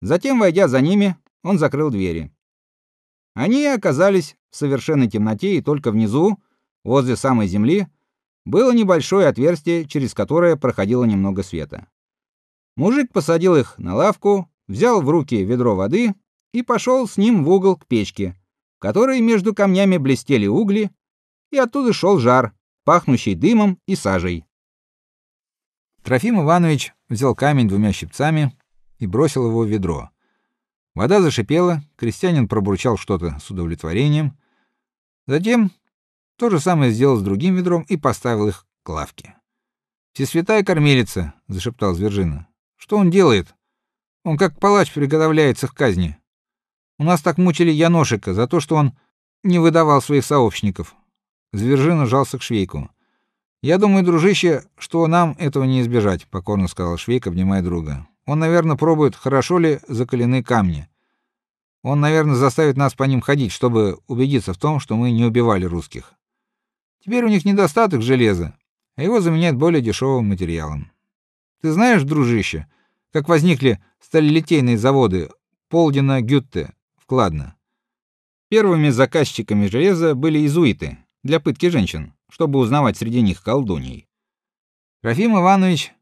Затем, войдя за ними, он закрыл двери. Они оказались в совершенной темноте, и только внизу, возле самой земли, было небольшое отверстие, через которое проходило немного света. Мужик посадил их на лавку, взял в руки ведро воды и пошел с ним в угол к печке, в которой между камнями блестели угли, и оттуда шел жар, пахнущий дымом и сажей. Трофим Иванович взял камень двумя щипцами и бросил его в ведро. Вода зашипела, крестьянин пробурчал что-то с удовлетворением. Затем то же самое сделал с другим ведром и поставил их к лавке. "Всесвятая кормилица", зашептал Звержина. "Что он делает? Он как палач приготовляется к казни. У нас так мучили Яношика за то, что он не выдавал своих сообщников". Звержина жался к Швейку. Я думаю, дружище, что нам этого не избежать, покорно сказал Швейк, обнимая друга. Он, наверное, пробует, хорошо ли закалены камни. Он, наверное, заставит нас по ним ходить, чтобы убедиться в том, что мы не убивали русских. Теперь у них недостаток железа, а его заменяют более дешевым материалом. Ты знаешь, дружище, как возникли сталелитейные заводы Полдина, Гютте, вкладно. Первыми заказчиками железа были иезуиты для пытки женщин чтобы узнавать среди них колдуней. Рафим Иванович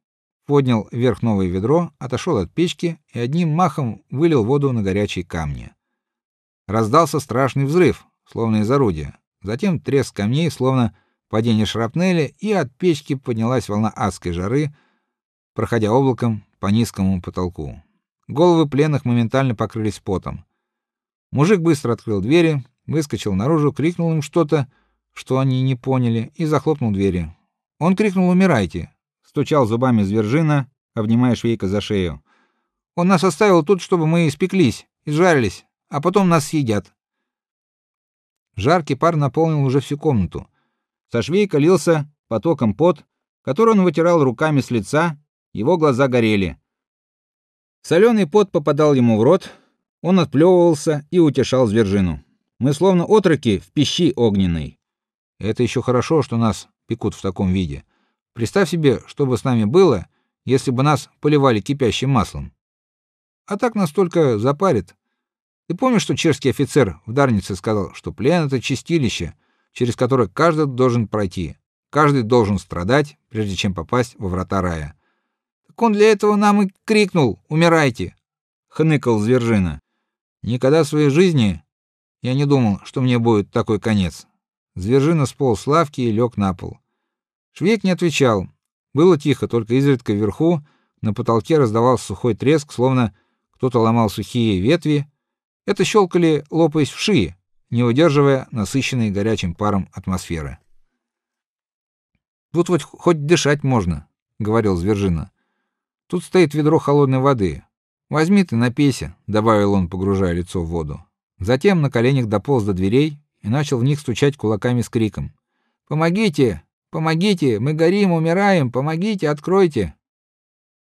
поднял вверх новое ведро, отошел от печки и одним махом вылил воду на горячие камни. Раздался страшный взрыв, словно из орудия. Затем треск камней, словно падение шрапнели, и от печки поднялась волна адской жары, проходя облаком по низкому потолку. Головы пленных моментально покрылись потом. Мужик быстро открыл двери, выскочил наружу, крикнул им что-то, что они не поняли, и захлопнул двери. Он крикнул: "Умирайте!" Стучал зубами Звержина, обнимая Швейка за шею. Он нас оставил тут, чтобы мы испеклись, изжарились, а потом нас съедят. Жаркий пар наполнил уже всю комнату. Со Швейка лился потоком пот, который он вытирал руками с лица, его глаза горели. Соленый пот попадал ему в рот, он отплевывался и утешал Звержину. Мы словно отроки в пещи огненной. Это еще хорошо, что нас пекут в таком виде. Представь себе, что бы с нами было, если бы нас поливали кипящим маслом. А так нас только запарит. Ты помнишь, что чешский офицер в Дарнице сказал, что плен это чистилище, через которое каждый должен пройти. Каждый должен страдать, прежде чем попасть во врата рая. Так он для этого нам и крикнул: "Умирайте!" хныкал Звержина. Никогда в своей жизни я не думал, что мне будет такой конец. Звержина сполз с лавки и лег на пол. Швейк не отвечал. Было тихо, только изредка вверху на потолке раздавался сухой треск, словно кто-то ломал сухие ветви. Это щелкали, лопаясь вши, не удерживая насыщенной горячим паром атмосферы. Тут вот хоть дышать можно, говорил Звержина. Тут стоит ведро холодной воды. Возьми ты, напейся, добавил он, погружая лицо в воду. Затем на коленях дополз до дверей и начал в них стучать кулаками с криком: "Помогите! Помогите! Мы горим, умираем! Помогите, откройте!"